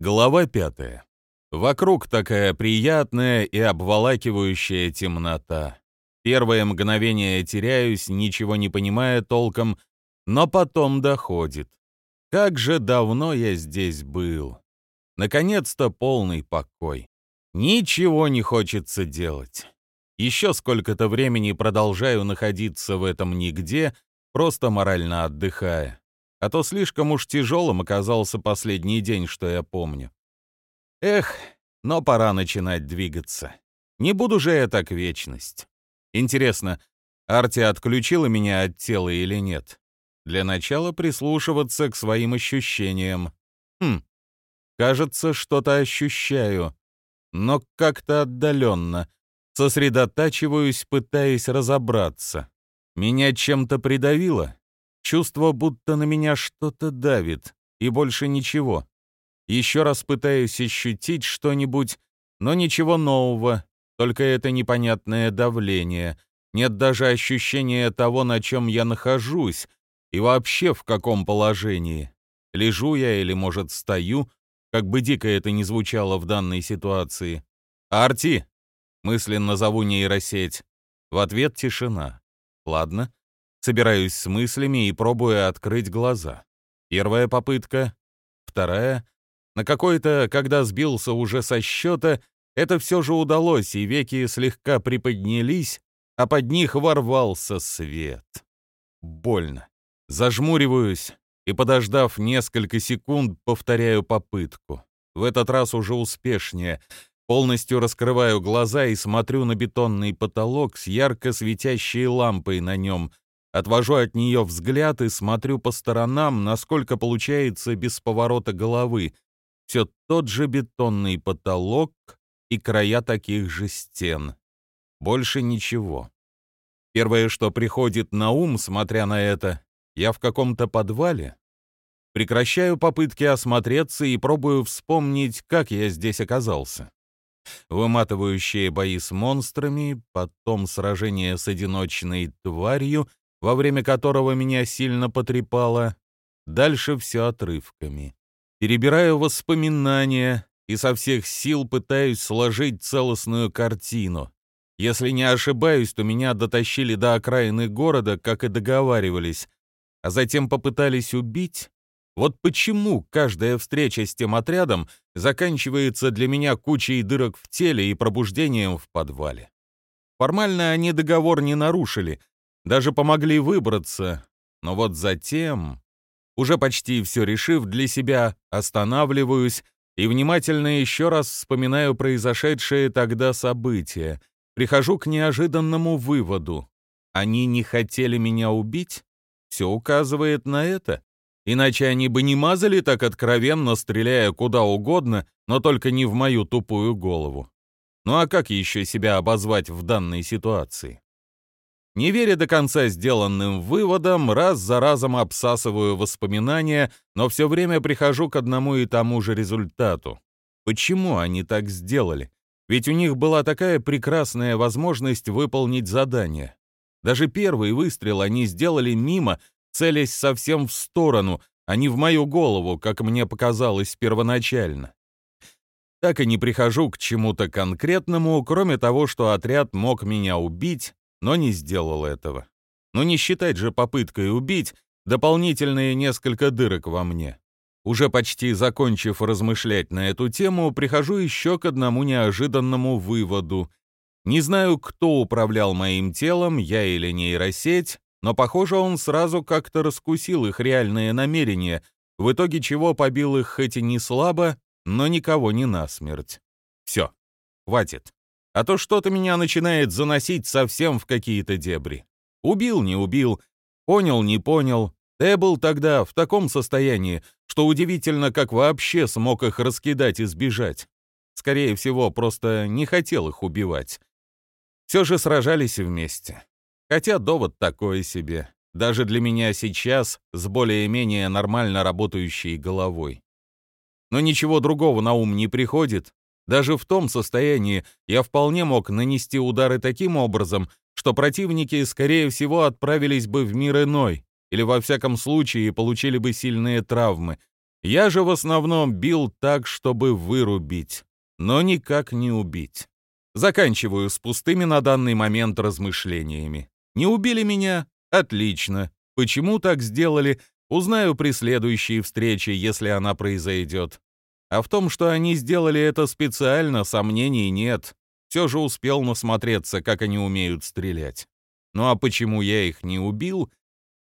Глава пятая. Вокруг такая приятная и обволакивающая темнота. Первое мгновение теряюсь, ничего не понимая толком, но потом доходит. Как же давно я здесь был. Наконец-то полный покой. Ничего не хочется делать. Еще сколько-то времени продолжаю находиться в этом нигде, просто морально отдыхая а то слишком уж тяжелым оказался последний день, что я помню. Эх, но пора начинать двигаться. Не буду же я так вечность. Интересно, Арти отключила меня от тела или нет? Для начала прислушиваться к своим ощущениям. Хм, кажется, что-то ощущаю, но как-то отдаленно. Сосредотачиваюсь, пытаясь разобраться. Меня чем-то придавило? Чувство, будто на меня что-то давит, и больше ничего. Еще раз пытаюсь ощутить что-нибудь, но ничего нового, только это непонятное давление. Нет даже ощущения того, на чем я нахожусь, и вообще в каком положении. Лежу я или, может, стою, как бы дико это ни звучало в данной ситуации. «Арти!» — мысленно зову нейросеть. В ответ тишина. Ладно, Собираюсь с мыслями и пробую открыть глаза. Первая попытка, вторая. На какой-то, когда сбился уже со счета, это все же удалось, и веки слегка приподнялись, а под них ворвался свет. Больно. Зажмуриваюсь и, подождав несколько секунд, повторяю попытку. В этот раз уже успешнее. Полностью раскрываю глаза и смотрю на бетонный потолок с ярко светящей лампой на нем — Отвожу от нее взгляд и смотрю по сторонам, насколько получается без поворота головы. Все тот же бетонный потолок и края таких же стен. Больше ничего. Первое, что приходит на ум, смотря на это, я в каком-то подвале. Прекращаю попытки осмотреться и пробую вспомнить, как я здесь оказался. Выматывающие бои с монстрами, потом сражение с одиночной тварью во время которого меня сильно потрепало. Дальше все отрывками. Перебираю воспоминания и со всех сил пытаюсь сложить целостную картину. Если не ошибаюсь, то меня дотащили до окраины города, как и договаривались, а затем попытались убить. Вот почему каждая встреча с тем отрядом заканчивается для меня кучей дырок в теле и пробуждением в подвале. Формально они договор не нарушили, даже помогли выбраться. Но вот затем, уже почти все решив для себя, останавливаюсь и внимательно еще раз вспоминаю произошедшее тогда событие. Прихожу к неожиданному выводу. Они не хотели меня убить? Все указывает на это. Иначе они бы не мазали так откровенно, стреляя куда угодно, но только не в мою тупую голову. Ну а как еще себя обозвать в данной ситуации? Не веря до конца сделанным выводам, раз за разом обсасываю воспоминания, но все время прихожу к одному и тому же результату. Почему они так сделали? Ведь у них была такая прекрасная возможность выполнить задание. Даже первый выстрел они сделали мимо, целясь совсем в сторону, а не в мою голову, как мне показалось первоначально. Так и не прихожу к чему-то конкретному, кроме того, что отряд мог меня убить, но не сделал этого. Но не считать же попыткой убить дополнительные несколько дырок во мне. Уже почти закончив размышлять на эту тему, прихожу еще к одному неожиданному выводу. Не знаю, кто управлял моим телом, я или нейросеть, но, похоже, он сразу как-то раскусил их реальные намерения, в итоге чего побил их хоть и не слабо, но никого не насмерть. Все, хватит а то что-то меня начинает заносить совсем в какие-то дебри. Убил, не убил, понял, не понял. Я был тогда в таком состоянии, что удивительно, как вообще смог их раскидать и сбежать. Скорее всего, просто не хотел их убивать. Все же сражались вместе. Хотя довод такой себе. Даже для меня сейчас с более-менее нормально работающей головой. Но ничего другого на ум не приходит, даже в том состоянии я вполне мог нанести удары таким образом, что противники, скорее всего, отправились бы в мир иной, или во всяком случае получили бы сильные травмы. Я же в основном бил так, чтобы вырубить, но никак не убить. Заканчиваю с пустыми на данный момент размышлениями. Не убили меня? Отлично. Почему так сделали, узнаю при следующей встрече, если она произойдет. А в том, что они сделали это специально, сомнений нет. Все же успел насмотреться, как они умеют стрелять. Ну а почему я их не убил,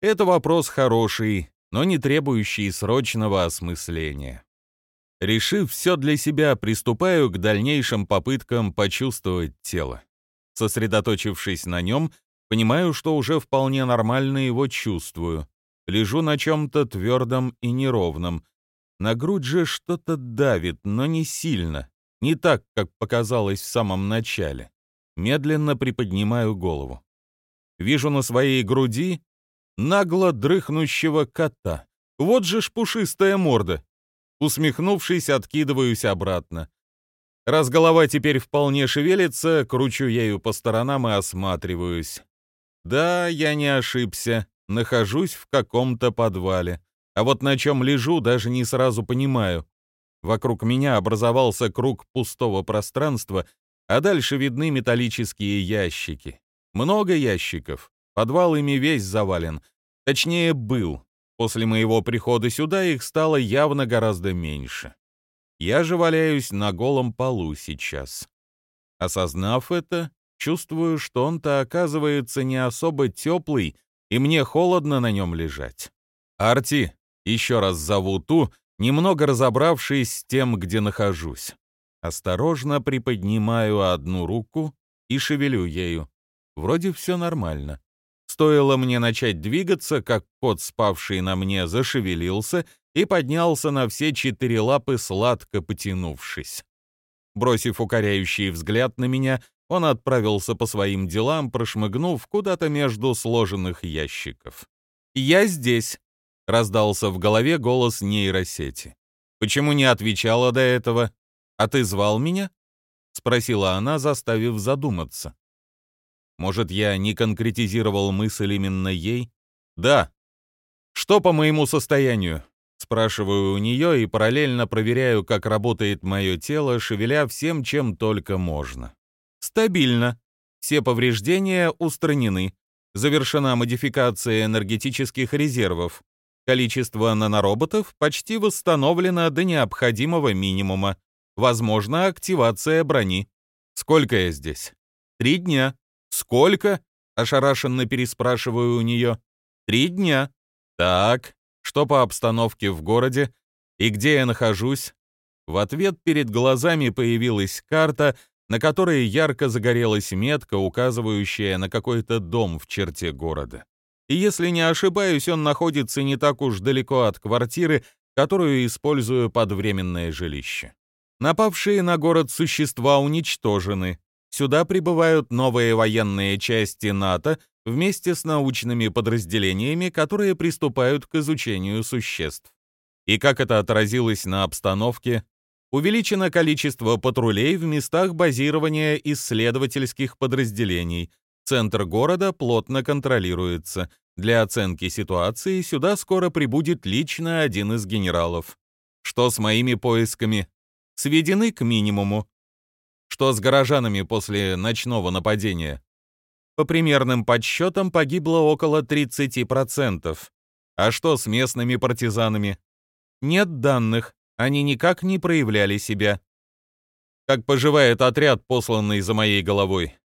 это вопрос хороший, но не требующий срочного осмысления. Решив все для себя, приступаю к дальнейшим попыткам почувствовать тело. Сосредоточившись на нем, понимаю, что уже вполне нормально его чувствую. Лежу на чем-то твердом и неровном. На грудь же что-то давит, но не сильно. Не так, как показалось в самом начале. Медленно приподнимаю голову. Вижу на своей груди нагло дрыхнущего кота. Вот же ж пушистая морда. Усмехнувшись, откидываюсь обратно. Раз голова теперь вполне шевелится, кручу ею по сторонам и осматриваюсь. Да, я не ошибся. Нахожусь в каком-то подвале. А вот на чем лежу, даже не сразу понимаю. Вокруг меня образовался круг пустого пространства, а дальше видны металлические ящики. Много ящиков. Подвал ими весь завален. Точнее, был. После моего прихода сюда их стало явно гораздо меньше. Я же валяюсь на голом полу сейчас. Осознав это, чувствую, что он-то оказывается не особо теплый, и мне холодно на нем лежать. Арти, еще раз зову ту, немного разобравшись с тем, где нахожусь. Осторожно приподнимаю одну руку и шевелю ею. Вроде все нормально. Стоило мне начать двигаться, как кот, спавший на мне, зашевелился и поднялся на все четыре лапы, сладко потянувшись. Бросив укоряющий взгляд на меня, он отправился по своим делам, прошмыгнув куда-то между сложенных ящиков. «Я здесь», — раздался в голове голос нейросети. «Почему не отвечала до этого? А ты звал меня?» — спросила она, заставив задуматься. Может, я не конкретизировал мысль именно ей? Да. Что по моему состоянию? Спрашиваю у нее и параллельно проверяю, как работает мое тело, шевеля всем, чем только можно. Стабильно. Все повреждения устранены. Завершена модификация энергетических резервов. Количество нанороботов почти восстановлено до необходимого минимума. Возможна активация брони. Сколько я здесь? Три дня. «Сколько?» — ошарашенно переспрашиваю у нее. «Три дня». «Так, что по обстановке в городе и где я нахожусь?» В ответ перед глазами появилась карта, на которой ярко загорелась метка, указывающая на какой-то дом в черте города. И если не ошибаюсь, он находится не так уж далеко от квартиры, которую использую под временное жилище. Напавшие на город существа уничтожены, Сюда прибывают новые военные части НАТО вместе с научными подразделениями, которые приступают к изучению существ. И как это отразилось на обстановке? Увеличено количество патрулей в местах базирования исследовательских подразделений. Центр города плотно контролируется. Для оценки ситуации сюда скоро прибудет лично один из генералов. Что с моими поисками? Сведены к минимуму. Что с горожанами после ночного нападения? По примерным подсчетам погибло около 30%. А что с местными партизанами? Нет данных, они никак не проявляли себя. Как поживает отряд, посланный за моей головой?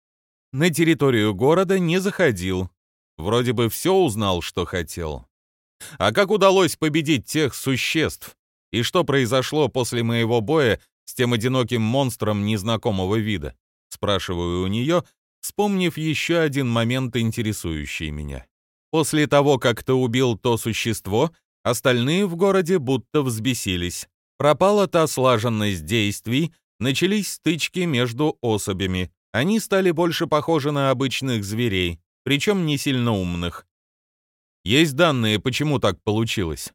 На территорию города не заходил. Вроде бы все узнал, что хотел. А как удалось победить тех существ? И что произошло после моего боя с тем одиноким монстром незнакомого вида? Спрашиваю у нее, вспомнив еще один момент, интересующий меня. После того, как ты убил то существо, остальные в городе будто взбесились. Пропала та слаженность действий, начались стычки между особями. Они стали больше похожи на обычных зверей, причем не сильно умных. Есть данные, почему так получилось?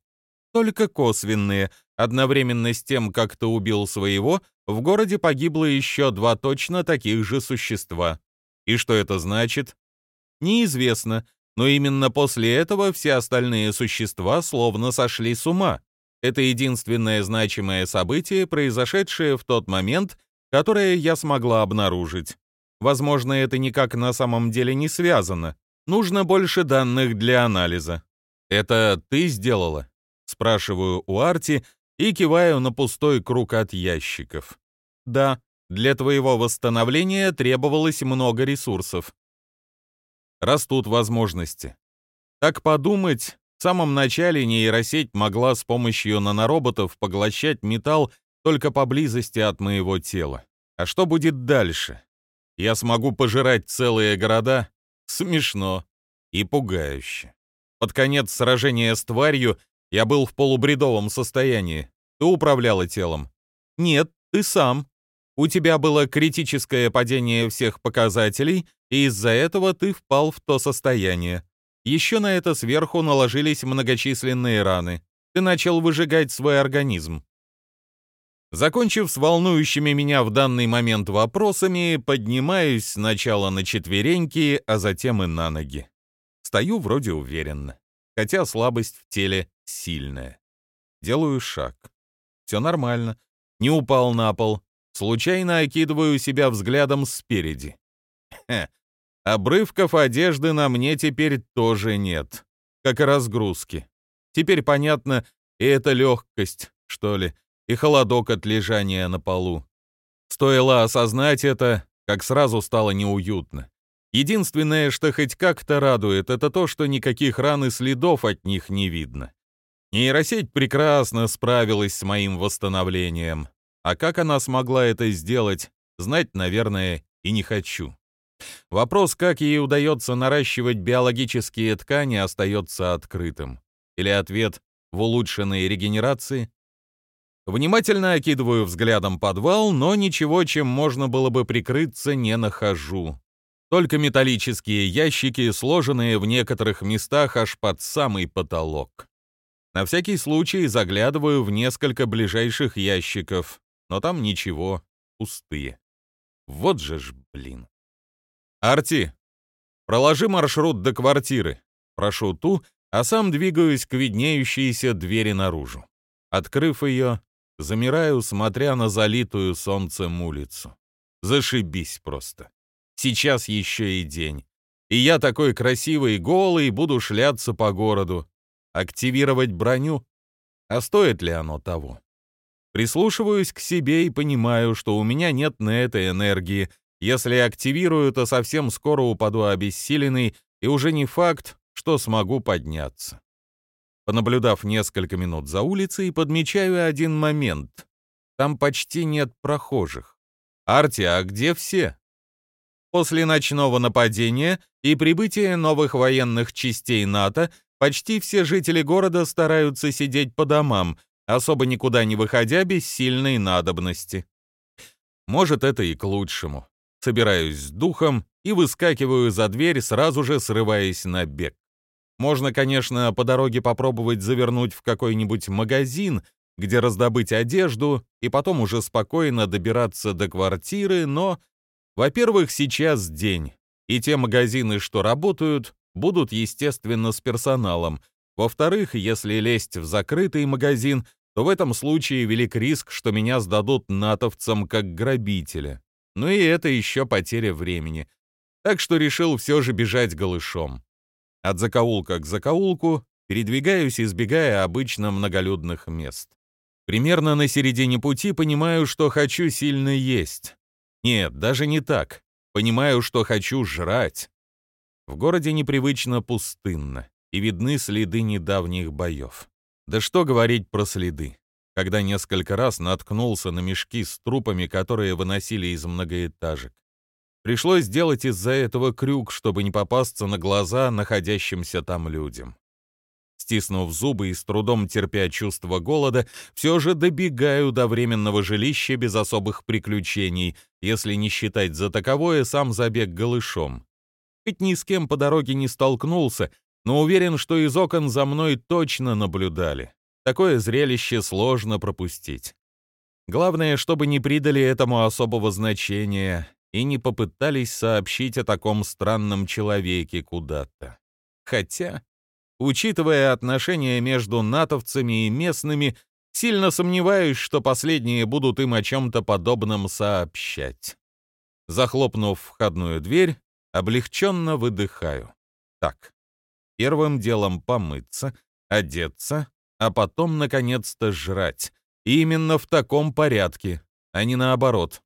Только косвенные, Одновременно с тем, как ты убил своего, в городе погибло еще два точно таких же существа. И что это значит? Неизвестно, но именно после этого все остальные существа словно сошли с ума. Это единственное значимое событие, произошедшее в тот момент, которое я смогла обнаружить. Возможно, это никак на самом деле не связано. Нужно больше данных для анализа. Это ты сделала? Спрашиваю у Арти и киваю на пустой круг от ящиков. Да, для твоего восстановления требовалось много ресурсов. Растут возможности. Так подумать, в самом начале нейросеть могла с помощью нанороботов поглощать металл только поблизости от моего тела. А что будет дальше? Я смогу пожирать целые города? Смешно и пугающе. Под конец сражения с тварью я был в полубредовом состоянии. Ты управляла телом? Нет, ты сам. У тебя было критическое падение всех показателей, и из-за этого ты впал в то состояние. Еще на это сверху наложились многочисленные раны. Ты начал выжигать свой организм. Закончив с волнующими меня в данный момент вопросами, поднимаюсь сначала на четвереньки, а затем и на ноги. Стою вроде уверенно, хотя слабость в теле сильная. Делаю шаг. Все нормально. Не упал на пол. Случайно окидываю себя взглядом спереди. Хе, обрывков одежды на мне теперь тоже нет, как и разгрузки. Теперь понятно, и эта легкость, что ли, и холодок от лежания на полу. Стоило осознать это, как сразу стало неуютно. Единственное, что хоть как-то радует, это то, что никаких ран и следов от них не видно. Нейросеть прекрасно справилась с моим восстановлением. А как она смогла это сделать, знать, наверное, и не хочу. Вопрос, как ей удается наращивать биологические ткани, остается открытым. Или ответ в улучшенной регенерации? Внимательно окидываю взглядом подвал, но ничего, чем можно было бы прикрыться, не нахожу. Только металлические ящики, сложенные в некоторых местах аж под самый потолок. На всякий случай заглядываю в несколько ближайших ящиков, но там ничего, пустые. Вот же ж, блин. «Арти, проложи маршрут до квартиры», прошу ту, а сам двигаюсь к виднеющейся двери наружу. Открыв ее, Замираю, смотря на залитую солнцем улицу. Зашибись просто. Сейчас еще и день. И я такой красивый, голый, буду шляться по городу. Активировать броню? А стоит ли оно того? Прислушиваюсь к себе и понимаю, что у меня нет на это энергии. Если активирую, то совсем скоро упаду обессиленный, и уже не факт, что смогу подняться. Понаблюдав несколько минут за улицей, подмечаю один момент. Там почти нет прохожих. «Арти, а где все?» После ночного нападения и прибытия новых военных частей НАТО почти все жители города стараются сидеть по домам, особо никуда не выходя без сильной надобности. Может, это и к лучшему. Собираюсь с духом и выскакиваю за дверь, сразу же срываясь на бег. Можно, конечно, по дороге попробовать завернуть в какой-нибудь магазин, где раздобыть одежду, и потом уже спокойно добираться до квартиры, но, во-первых, сейчас день, и те магазины, что работают, будут, естественно, с персоналом. Во-вторых, если лезть в закрытый магазин, то в этом случае велик риск, что меня сдадут натовцам как грабителя. Ну и это еще потеря времени. Так что решил все же бежать голышом. От закоулка к закоулку передвигаюсь, избегая обычно многолюдных мест. Примерно на середине пути понимаю, что хочу сильно есть. Нет, даже не так. Понимаю, что хочу жрать. В городе непривычно пустынно, и видны следы недавних боев. Да что говорить про следы, когда несколько раз наткнулся на мешки с трупами, которые выносили из многоэтажек. Пришлось сделать из-за этого крюк, чтобы не попасться на глаза находящимся там людям. Стиснув зубы и с трудом терпя чувство голода, все же добегаю до временного жилища без особых приключений, если не считать за таковое сам забег голышом. Хоть ни с кем по дороге не столкнулся, но уверен, что из окон за мной точно наблюдали. Такое зрелище сложно пропустить. Главное, чтобы не придали этому особого значения и не попытались сообщить о таком странном человеке куда-то. Хотя, учитывая отношения между натовцами и местными, Сильно сомневаюсь, что последние будут им о чем-то подобном сообщать. Захлопнув входную дверь, облегченно выдыхаю. Так, первым делом помыться, одеться, а потом, наконец-то, жрать. И именно в таком порядке, а не наоборот.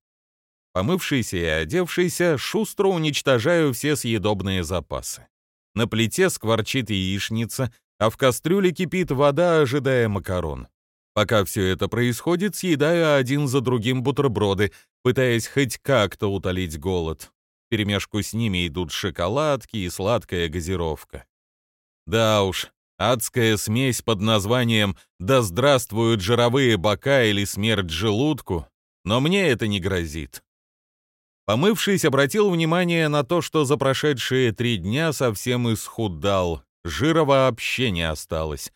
Помывшийся и одевшийся, шустро уничтожаю все съедобные запасы. На плите скворчит яичница, а в кастрюле кипит вода, ожидая макарон. Пока все это происходит, съедаю один за другим бутерброды, пытаясь хоть как-то утолить голод. В перемешку с ними идут шоколадки и сладкая газировка. Да уж, адская смесь под названием «Да здравствуют жировые бока» или «Смерть желудку», но мне это не грозит. Помывшись, обратил внимание на то, что за прошедшие три дня совсем исхудал, жира вообще не осталось,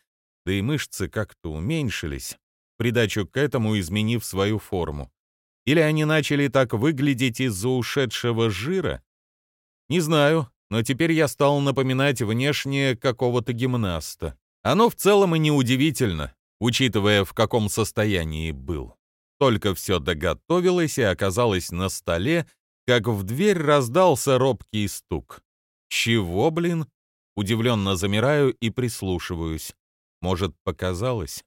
да и мышцы как-то уменьшились, придачу к этому изменив свою форму. Или они начали так выглядеть из-за ушедшего жира? Не знаю, но теперь я стал напоминать внешне какого-то гимнаста. Оно в целом и неудивительно, учитывая, в каком состоянии был. Только все доготовилось и оказалось на столе, как в дверь раздался робкий стук. «Чего, блин?» Удивленно замираю и прислушиваюсь. Может, показалось?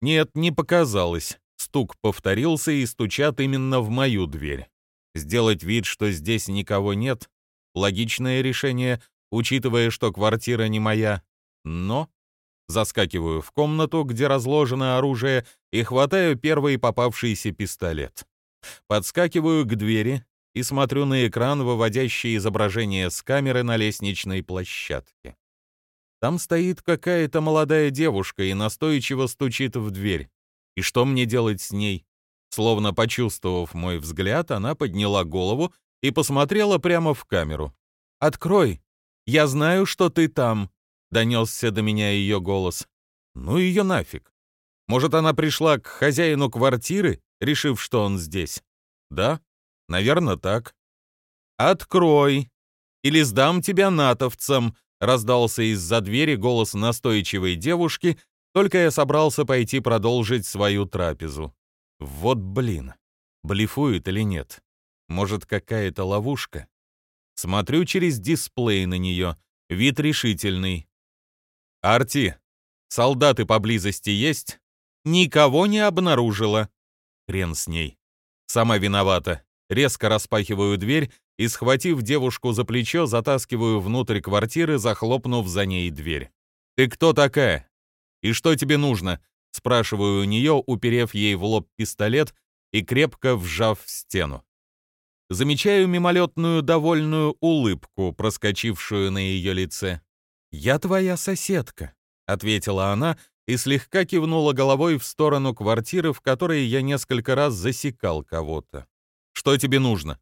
Нет, не показалось. Стук повторился и стучат именно в мою дверь. Сделать вид, что здесь никого нет — логичное решение, учитывая, что квартира не моя. Но заскакиваю в комнату, где разложено оружие, и хватаю первый попавшийся пистолет. Подскакиваю к двери, и смотрю на экран, выводящий изображение с камеры на лестничной площадке. Там стоит какая-то молодая девушка и настойчиво стучит в дверь. И что мне делать с ней? Словно почувствовав мой взгляд, она подняла голову и посмотрела прямо в камеру. «Открой! Я знаю, что ты там!» — донесся до меня ее голос. «Ну ее нафиг! Может, она пришла к хозяину квартиры, решив, что он здесь? Да? Наверное, так. «Открой! Или сдам тебя натовцам!» — раздался из-за двери голос настойчивой девушки, только я собрался пойти продолжить свою трапезу. Вот блин, блефует или нет? Может, какая-то ловушка? Смотрю через дисплей на нее, вид решительный. «Арти, солдаты поблизости есть?» «Никого не обнаружила». Хрен с ней. Сама виновата. Резко распахиваю дверь и, схватив девушку за плечо, затаскиваю внутрь квартиры, захлопнув за ней дверь. «Ты кто такая? И что тебе нужно?» Спрашиваю у нее, уперев ей в лоб пистолет и крепко вжав в стену. Замечаю мимолетную довольную улыбку, проскочившую на ее лице. «Я твоя соседка», — ответила она и слегка кивнула головой в сторону квартиры, в которой я несколько раз засекал кого-то. Что тебе нужно?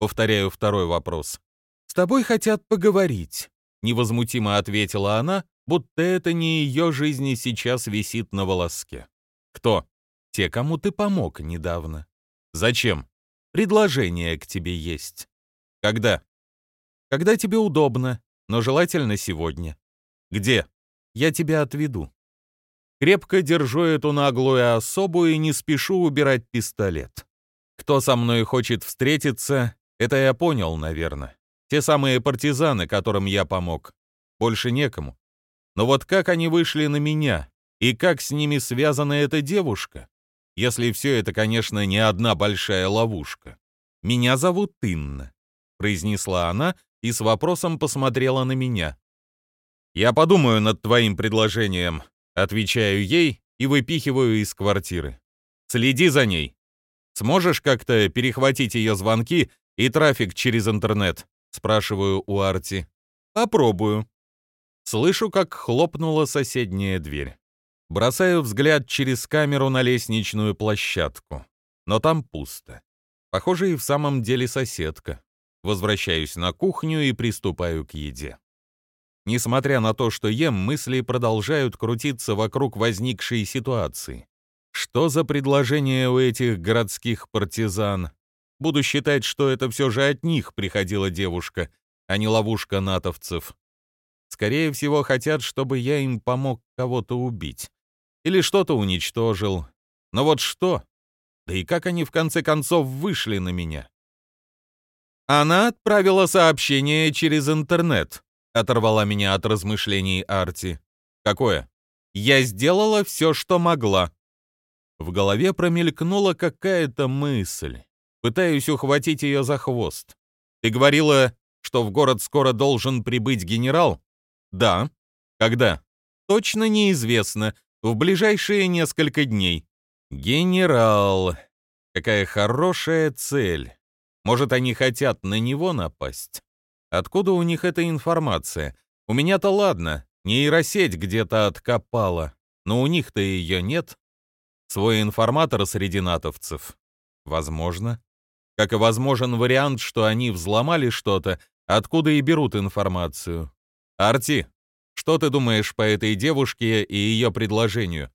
Повторяю второй вопрос. С тобой хотят поговорить, невозмутимо ответила она, будто это не ее жизни сейчас висит на волоске. Кто? Те, кому ты помог недавно. Зачем? Предложение к тебе есть. Когда? Когда тебе удобно, но желательно сегодня. Где? Я тебя отведу. Крепко держу эту наглую особу и не спешу убирать пистолет. Кто со мной хочет встретиться, это я понял, наверное. Те самые партизаны, которым я помог. Больше некому. Но вот как они вышли на меня? И как с ними связана эта девушка? Если все это, конечно, не одна большая ловушка. «Меня зовут Инна», — произнесла она и с вопросом посмотрела на меня. «Я подумаю над твоим предложением», — отвечаю ей и выпихиваю из квартиры. «Следи за ней. Сможешь как-то перехватить ее звонки и трафик через интернет?» — спрашиваю у Арти. «Попробую». Слышу, как хлопнула соседняя дверь. Бросаю взгляд через камеру на лестничную площадку. Но там пусто. Похоже, и в самом деле соседка. Возвращаюсь на кухню и приступаю к еде. Несмотря на то, что ем, мысли продолжают крутиться вокруг возникшей ситуации. Что за предложение у этих городских партизан? Буду считать, что это все же от них приходила девушка, а не ловушка натовцев. Скорее всего, хотят, чтобы я им помог кого-то убить. Или что-то уничтожил. Но вот что? Да и как они в конце концов вышли на меня? Она отправила сообщение через интернет, оторвала меня от размышлений Арти. Какое? Я сделала все, что могла. В голове промелькнула какая-то мысль. Пытаюсь ухватить ее за хвост. Ты говорила, что в город скоро должен прибыть генерал? Да. Когда? Точно неизвестно. В ближайшие несколько дней. Генерал. Какая хорошая цель. Может, они хотят на него напасть? Откуда у них эта информация? У меня-то ладно, нейросеть где-то откопала, но у них-то ее нет. Свой информатор среди натовцев? Возможно. Как и возможен вариант, что они взломали что-то, откуда и берут информацию. Арти, что ты думаешь по этой девушке и ее предложению?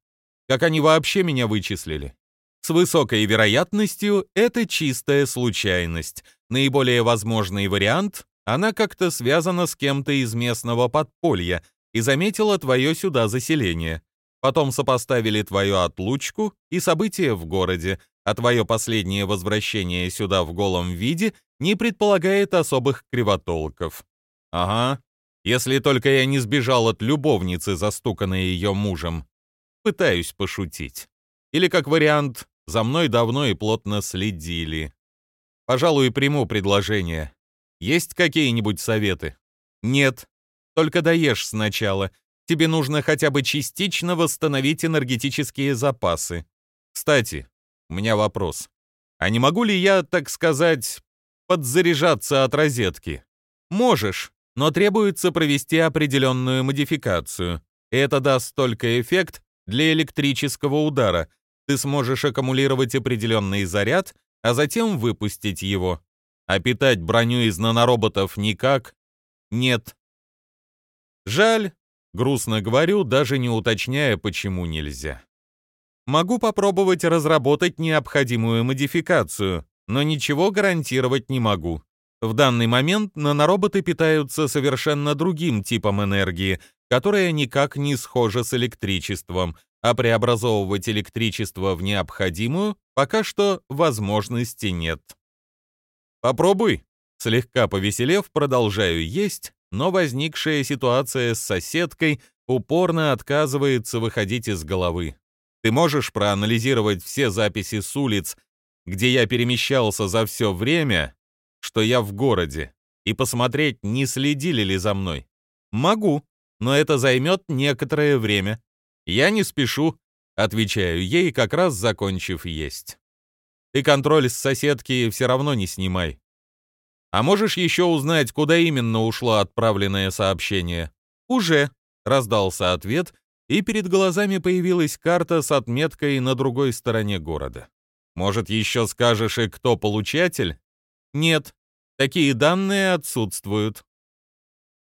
Как они вообще меня вычислили? С высокой вероятностью это чистая случайность. Наиболее возможный вариант — она как-то связана с кем-то из местного подполья и заметила твое сюда заселение. Потом сопоставили твою отлучку и события в городе, а твое последнее возвращение сюда в голом виде не предполагает особых кривотолков. Ага, если только я не сбежал от любовницы, застуканной ее мужем. Пытаюсь пошутить. Или, как вариант, за мной давно и плотно следили. Пожалуй, приму предложение. Есть какие-нибудь советы? Нет. Только доешь сначала. Тебе нужно хотя бы частично восстановить энергетические запасы. Кстати, у меня вопрос. А не могу ли я, так сказать, подзаряжаться от розетки? Можешь, но требуется провести определенную модификацию. Это даст только эффект для электрического удара. Ты сможешь аккумулировать определенный заряд, а затем выпустить его. А питать броню из нанороботов никак? Нет. Жаль, грустно говорю, даже не уточняя, почему нельзя. Могу попробовать разработать необходимую модификацию, но ничего гарантировать не могу. В данный момент нанороботы питаются совершенно другим типом энергии, которая никак не схожа с электричеством, а преобразовывать электричество в необходимую пока что возможности нет. Попробуй. Слегка повеселев, продолжаю есть, но возникшая ситуация с соседкой упорно отказывается выходить из головы. Ты можешь проанализировать все записи с улиц, где я перемещался за все время, что я в городе, и посмотреть, не следили ли за мной? Могу, но это займет некоторое время. Я не спешу, отвечаю ей, как раз закончив есть. Ты контроль с соседки все равно не снимай. А можешь еще узнать, куда именно ушло отправленное сообщение? Уже, раздался ответ, и перед глазами появилась карта с отметкой на другой стороне города. Может, еще скажешь и кто получатель? Нет, такие данные отсутствуют.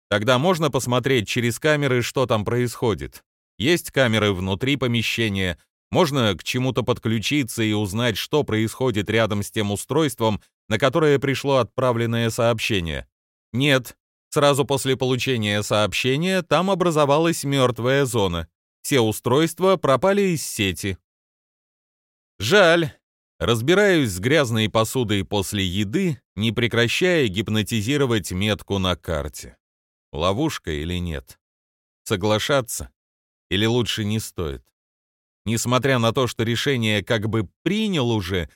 Тогда можно посмотреть через камеры, что там происходит. Есть камеры внутри помещения, можно к чему-то подключиться и узнать, что происходит рядом с тем устройством, на которое пришло отправленное сообщение. Нет, сразу после получения сообщения там образовалась мертвая зона. Все устройства пропали из сети. Жаль. Разбираюсь с грязной посудой после еды, не прекращая гипнотизировать метку на карте. Ловушка или нет? Соглашаться? Или лучше не стоит? Несмотря на то, что решение как бы принял уже,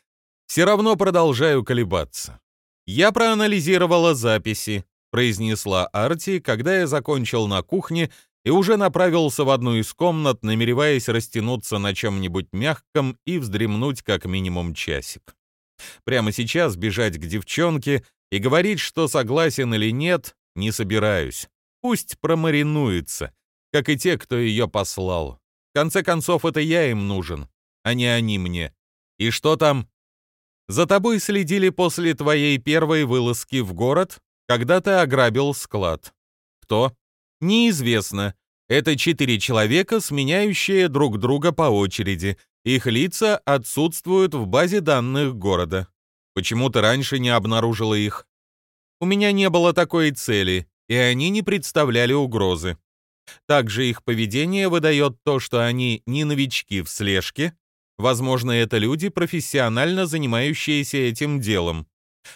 все равно продолжаю колебаться. Я проанализировала записи, произнесла Арти, когда я закончил на кухне и уже направился в одну из комнат, намереваясь растянуться на чем-нибудь мягком и вздремнуть как минимум часик. Прямо сейчас бежать к девчонке и говорить, что согласен или нет, не собираюсь. Пусть промаринуется, как и те, кто ее послал. Конце концов, это я им нужен, а не они мне. И что там? За тобой следили после твоей первой вылазки в город, когда ты ограбил склад. Кто? Неизвестно. Это четыре человека, сменяющие друг друга по очереди. Их лица отсутствуют в базе данных города. Почему ты раньше не обнаружила их? У меня не было такой цели, и они не представляли угрозы. Также их поведение выдает то, что они не новички в слежке. Возможно, это люди, профессионально занимающиеся этим делом.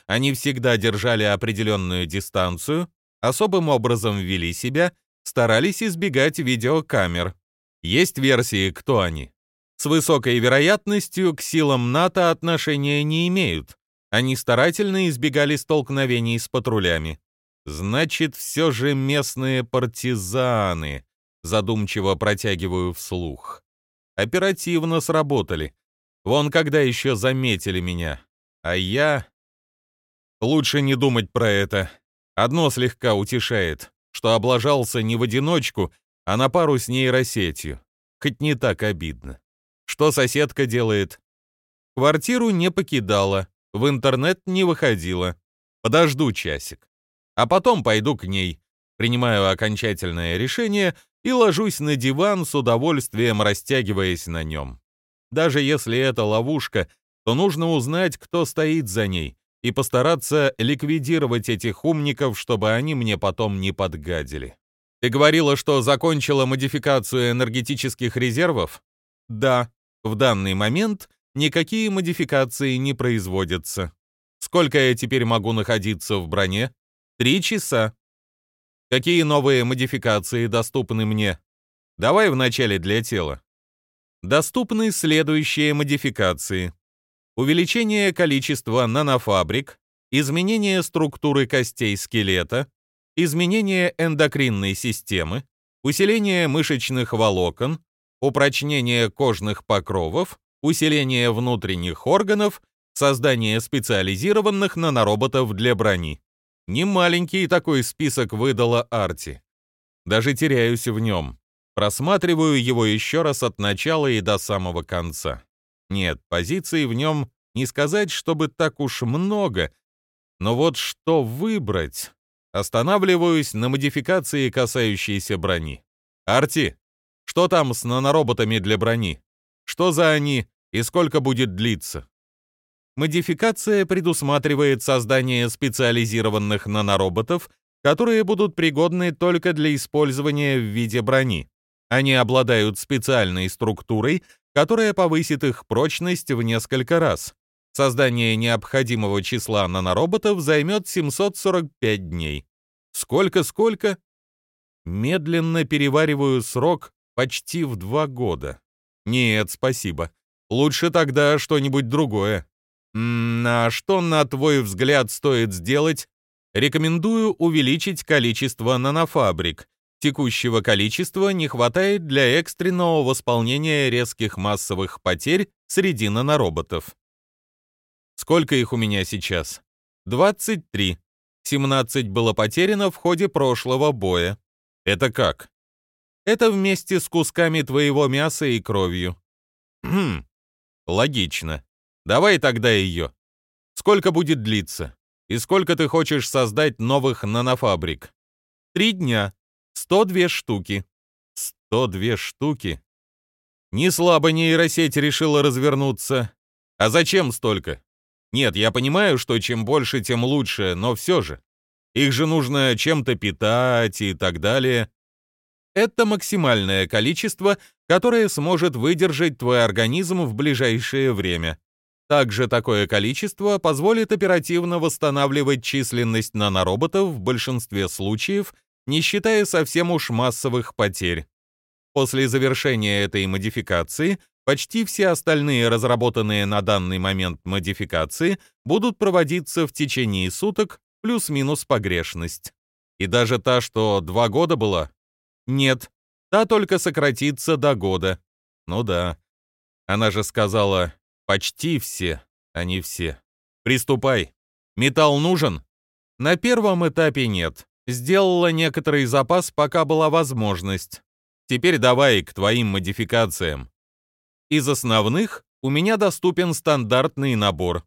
Они всегда держали определенную дистанцию, особым образом вели себя, старались избегать видеокамер. Есть версии, кто они. С высокой вероятностью к силам НАТО отношения не имеют. Они старательно избегали столкновений с патрулями. Значит, все же местные партизаны, задумчиво протягиваю вслух. Оперативно сработали. Вон когда еще заметили меня. А я... Лучше не думать про это. Одно слегка утешает, что облажался не в одиночку, а на пару с нейросетью. Хоть не так обидно. Что соседка делает? Квартиру не покидала, в интернет не выходила. Подожду часик. А потом пойду к ней, принимаю окончательное решение и ложусь на диван с удовольствием растягиваясь на нем. Даже если это ловушка, то нужно узнать, кто стоит за ней, и постараться ликвидировать этих умников, чтобы они мне потом не подгадили. Ты говорила, что закончила модификацию энергетических резервов? Да, в данный момент никакие модификации не производятся. Сколько я теперь могу находиться в броне? Три часа. Какие новые модификации доступны мне? Давай вначале для тела. Доступны следующие модификации. Увеличение количества нанофабрик, изменение структуры костей скелета, изменение эндокринной системы, усиление мышечных волокон, упрочнение кожных покровов, усиление внутренних органов, создание специализированных нанороботов для брони. Немаленький такой список выдала Арти. Даже теряюсь в нем. Просматриваю его еще раз от начала и до самого конца. Нет, позиций в нем не сказать, чтобы так уж много. Но вот что выбрать? Останавливаюсь на модификации, касающейся брони. Арти, что там с нанороботами для брони? Что за они и сколько будет длиться? Модификация предусматривает создание специализированных нанороботов, которые будут пригодны только для использования в виде брони. Они обладают специальной структурой, которая повысит их прочность в несколько раз. Создание необходимого числа нанороботов займет 745 дней. Сколько-сколько? Медленно перевариваю срок Почти в два года. Нет, спасибо. Лучше тогда что-нибудь другое. А что, на твой взгляд, стоит сделать? Рекомендую увеличить количество нанофабрик. Текущего количества не хватает для экстренного восполнения резких массовых потерь среди нанороботов. Сколько их у меня сейчас? 23. 17 было потеряно в ходе прошлого боя. Это как? Это вместе с кусками твоего мяса и кровью. Хм, логично. Давай тогда ее. Сколько будет длиться? И сколько ты хочешь создать новых нанофабрик? Три дня. 102 штуки. 102 штуки? Не слабо нейросеть решила развернуться. А зачем столько? Нет, я понимаю, что чем больше, тем лучше, но все же. Их же нужно чем-то питать и так далее. Это максимальное количество, которое сможет выдержать твой организм в ближайшее время. Также такое количество позволит оперативно восстанавливать численность нанороботов в большинстве случаев, не считая совсем уж массовых потерь. После завершения этой модификации почти все остальные разработанные на данный момент модификации будут проводиться в течение суток плюс-минус погрешность. И даже та, что два года была, нет, та только сократится до года. Ну да. Она же сказала, почти все, а не все. Приступай. Металл нужен? На первом этапе нет. Сделала некоторый запас, пока была возможность. Теперь давай к твоим модификациям. Из основных у меня доступен стандартный набор.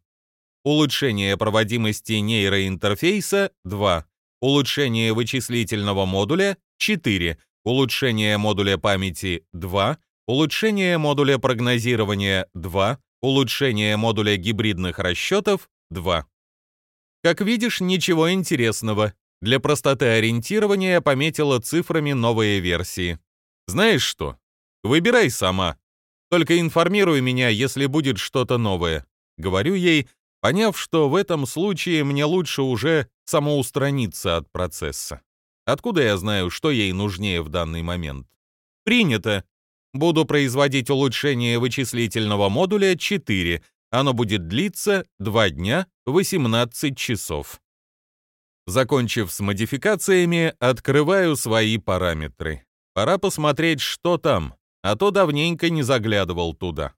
Улучшение проводимости нейроинтерфейса 2. Улучшение вычислительного модуля 4 улучшение модуля памяти 2, улучшение модуля прогнозирования 2, улучшение модуля гибридных расчетов 2. Как видишь, ничего интересного. Для простоты ориентирования пометила цифрами новые версии. Знаешь что? Выбирай сама. Только информируй меня, если будет что-то новое. Говорю ей, поняв, что в этом случае мне лучше уже самоустраниться от процесса. Откуда я знаю, что ей нужнее в данный момент? Принято. Буду производить улучшение вычислительного модуля 4. Оно будет длиться 2 дня 18 часов. Закончив с модификациями, открываю свои параметры. Пора посмотреть, что там, а то давненько не заглядывал туда.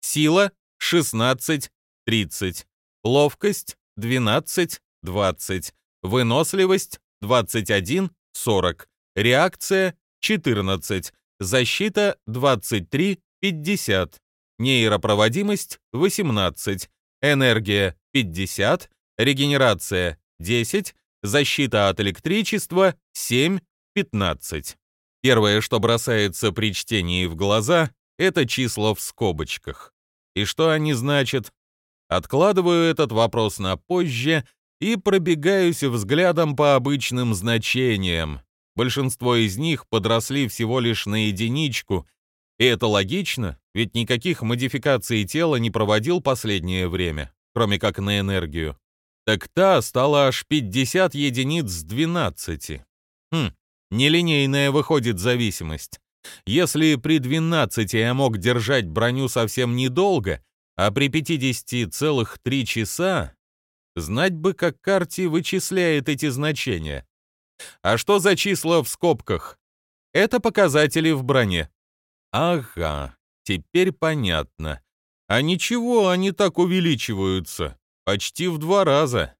Сила 16, 30. Ловкость 12, 20. Выносливость 21, 40. Реакция 14. Защита 23, 50. Нейропроводимость 18. Энергия 50. Регенерация 10. Защита от электричества 7, 15. Первое, что бросается при чтении в глаза, это числа в скобочках. И что они значат? Откладываю этот вопрос на позже и пробегаюсь взглядом по обычным значениям. Большинство из них подросли всего лишь на единичку, и это логично, ведь никаких модификаций тела не проводил последнее время, кроме как на энергию. Так та стала аж 50 единиц с 12. Хм, Нелинейная выходит зависимость. Если при 12 я мог держать броню совсем недолго, а при 50 целых 3 часа, знать бы, как карте вычисляет эти значения. А что за числа в скобках? Это показатели в броне. Ага, теперь понятно. А ничего, они так увеличиваются. Почти в два раза.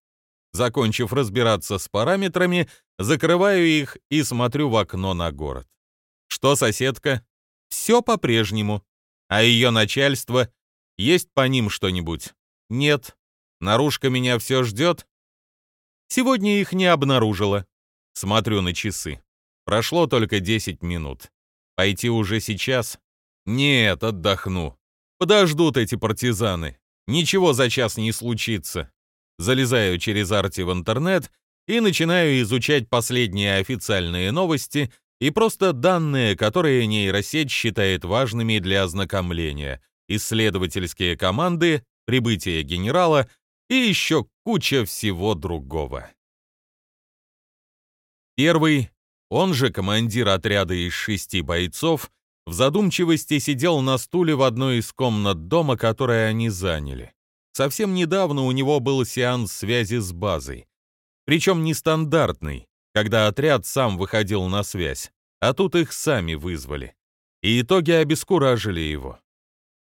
Закончив разбираться с параметрами, закрываю их и смотрю в окно на город. Что, соседка? Все по-прежнему. А ее начальство? Есть по ним что-нибудь? Нет. Наружка меня все ждет? Сегодня их не обнаружила. Смотрю на часы. Прошло только 10 минут. Пойти уже сейчас? Нет, отдохну. Подождут эти партизаны. Ничего за час не случится залезаю через Арти в интернет и начинаю изучать последние официальные новости и просто данные, которые нейросеть считает важными для ознакомления, исследовательские команды, прибытие генерала и еще куча всего другого. Первый, он же командир отряда из шести бойцов, в задумчивости сидел на стуле в одной из комнат дома, которые они заняли. Совсем недавно у него был сеанс связи с базой. Причем нестандартный, когда отряд сам выходил на связь, а тут их сами вызвали. И итоги обескуражили его.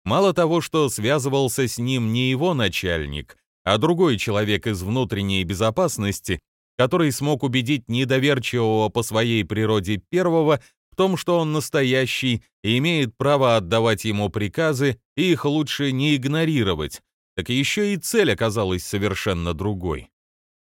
Мало того, что связывался с ним не его начальник, а другой человек из внутренней безопасности, который смог убедить недоверчивого по своей природе первого в том, что он настоящий и имеет право отдавать ему приказы, и их лучше не игнорировать, так еще и цель оказалась совершенно другой.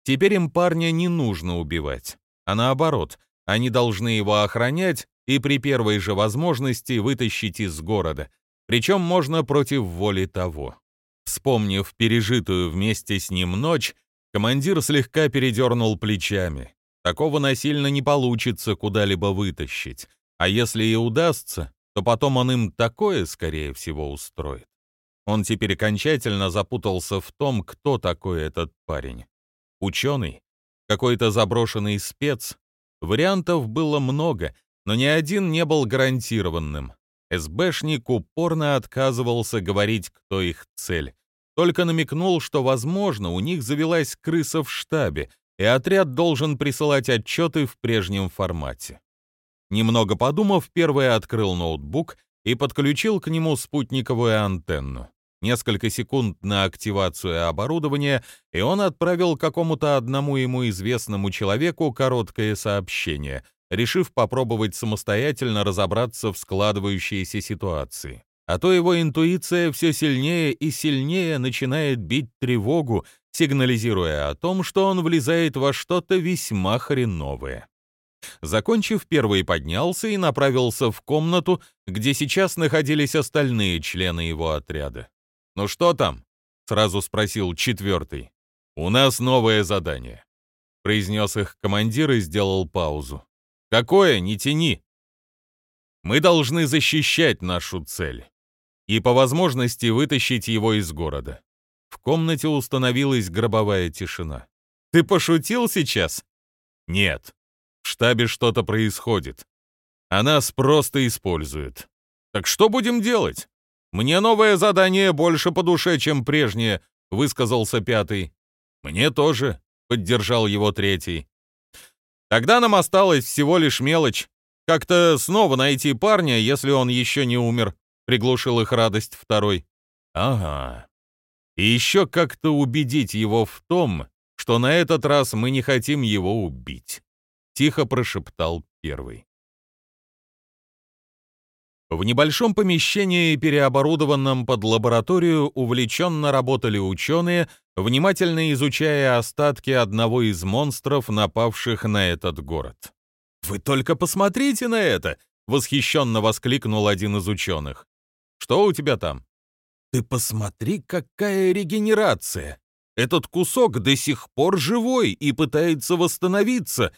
Теперь им парня не нужно убивать, а наоборот, они должны его охранять и при первой же возможности вытащить из города, причем можно против воли того. Вспомнив пережитую вместе с ним ночь, командир слегка передернул плечами. Такого насильно не получится куда-либо вытащить, а если и удастся, то потом он им такое, скорее всего, устроит. Он теперь окончательно запутался в том, кто такой этот парень. Ученый? Какой-то заброшенный спец? Вариантов было много, но ни один не был гарантированным. СБшник упорно отказывался говорить, кто их цель. Только намекнул, что, возможно, у них завелась крыса в штабе, и отряд должен присылать отчеты в прежнем формате. Немного подумав, первый открыл ноутбук и подключил к нему спутниковую антенну несколько секунд на активацию оборудования, и он отправил какому-то одному ему известному человеку короткое сообщение, решив попробовать самостоятельно разобраться в складывающейся ситуации. А то его интуиция все сильнее и сильнее начинает бить тревогу, сигнализируя о том, что он влезает во что-то весьма хреновое. Закончив, первый поднялся и направился в комнату, где сейчас находились остальные члены его отряда. «Ну что там?» — сразу спросил четвертый. «У нас новое задание. произнес их командир и сделал паузу. «Какое? Не тяни!» «Мы должны защищать нашу цель и по возможности вытащить его из города». В комнате установилась гробовая тишина. «Ты пошутил сейчас?» «Нет. В штабе что-то происходит. А нас просто используют. Так что будем делать? Мне новое задание больше по душе, чем прежнее», — высказался пятый. «Мне тоже», — поддержал его третий. «Тогда нам осталось всего лишь мелочь. Как-то снова найти парня, если он еще не умер», — приглушил их радость второй. «Ага. И еще как-то убедить его в том, что на этот раз мы не хотим его убить», — тихо прошептал первый. В небольшом помещении, переоборудованном под лабораторию, увлеченно работали ученые, внимательно изучая остатки одного из монстров, напавших на этот город. «Вы только посмотрите на это!» — восхищенно воскликнул один из ученых. «Что у тебя там?» «Ты посмотри, какая регенерация! Этот кусок до сих пор живой и пытается восстановиться,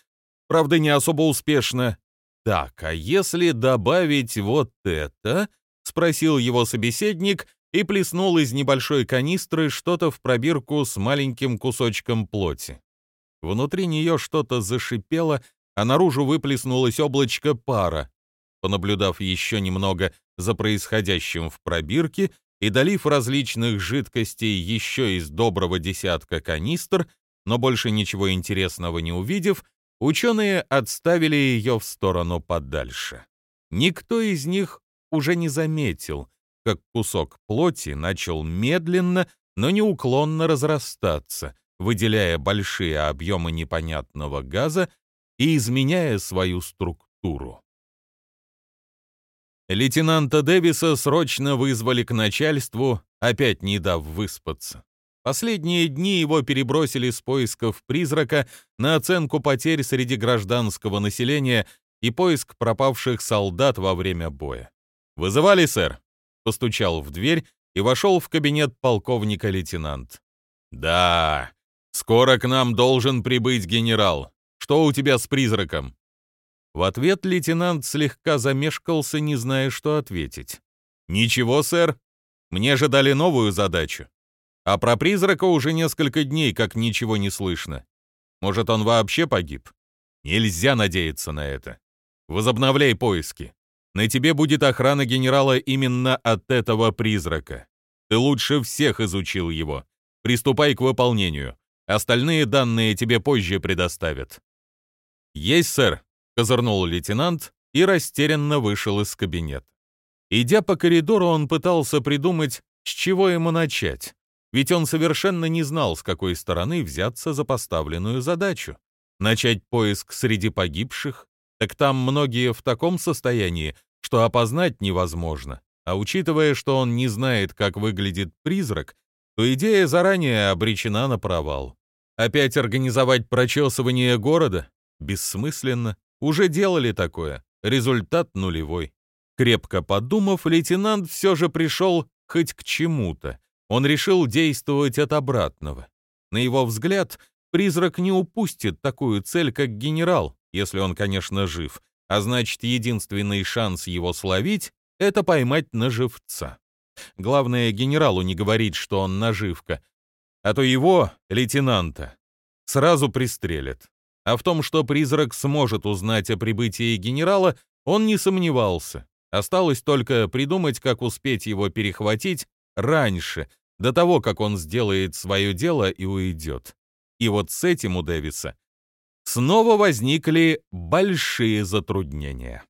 правда, не особо успешно. «Так, а если добавить вот это?» — спросил его собеседник и плеснул из небольшой канистры что-то в пробирку с маленьким кусочком плоти. Внутри нее что-то зашипело, а наружу выплеснулось облачко пара. Понаблюдав еще немного за происходящим в пробирке и долив различных жидкостей еще из доброго десятка канистр, но больше ничего интересного не увидев, Ученые отставили ее в сторону подальше. Никто из них уже не заметил, как кусок плоти начал медленно, но неуклонно разрастаться, выделяя большие объемы непонятного газа и изменяя свою структуру. Лейтенанта Дэвиса срочно вызвали к начальству, опять не дав выспаться. Последние дни его перебросили с поисков призрака на оценку потерь среди гражданского населения и поиск пропавших солдат во время боя. «Вызывали, сэр?» — постучал в дверь и вошел в кабинет полковника лейтенант. «Да, скоро к нам должен прибыть генерал. Что у тебя с призраком?» В ответ лейтенант слегка замешкался, не зная, что ответить. «Ничего, сэр. Мне же дали новую задачу. А про призрака уже несколько дней как ничего не слышно. Может, он вообще погиб? Нельзя надеяться на это. Возобновляй поиски. На тебе будет охрана генерала именно от этого призрака. Ты лучше всех изучил его. Приступай к выполнению. Остальные данные тебе позже предоставят. Есть, сэр, козырнул лейтенант и растерянно вышел из кабинета. Идя по коридору, он пытался придумать, с чего ему начать ведь он совершенно не знал, с какой стороны взяться за поставленную задачу. Начать поиск среди погибших, так там многие в таком состоянии, что опознать невозможно. А учитывая, что он не знает, как выглядит призрак, то идея заранее обречена на провал. Опять организовать прочесывание города? Бессмысленно. Уже делали такое. Результат нулевой. Крепко подумав, лейтенант все же пришел хоть к чему-то он решил действовать от обратного. На его взгляд, призрак не упустит такую цель, как генерал, если он, конечно, жив, а значит, единственный шанс его словить — это поймать на живца. Главное, генералу не говорить, что он наживка, а то его, лейтенанта, сразу пристрелят. А в том, что призрак сможет узнать о прибытии генерала, он не сомневался. Осталось только придумать, как успеть его перехватить раньше, до того, как он сделает свое дело и уйдет. И вот с этим у Дэвиса снова возникли большие затруднения.